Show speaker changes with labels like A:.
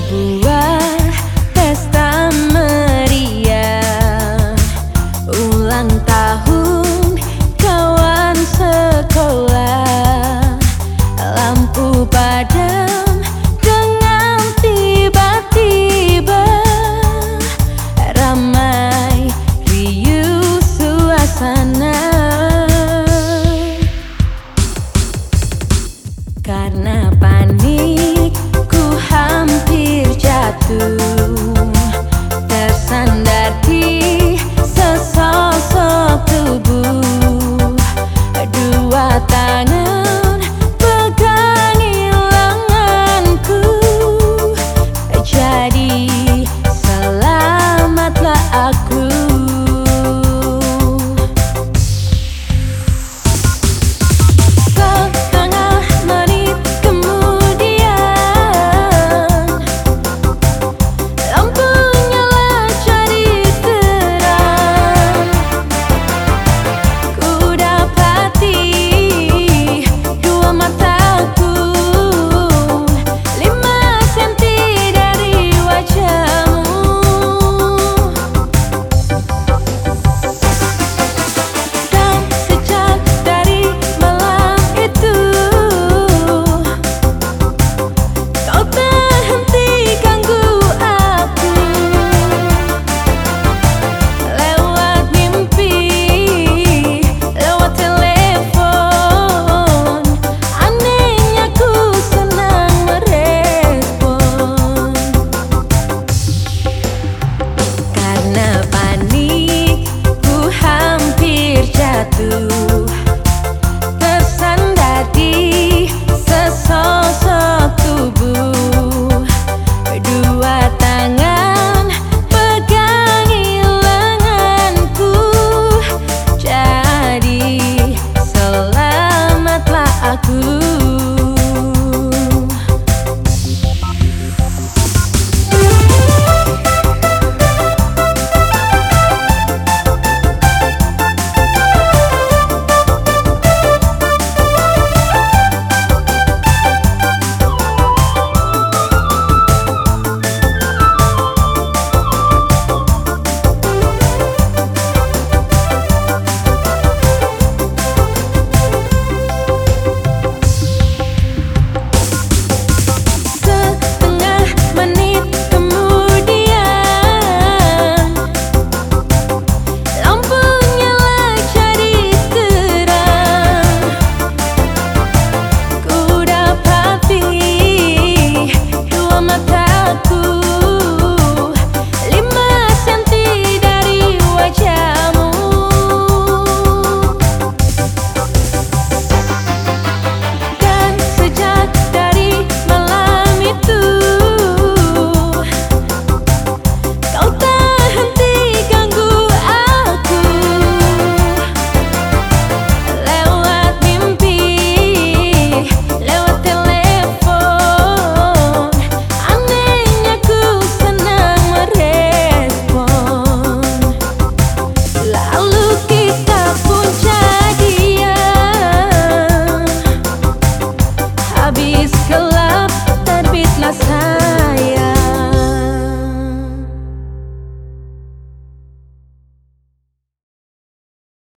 A: sebuah pesta meriah. Ulang tahun kawan sekolah.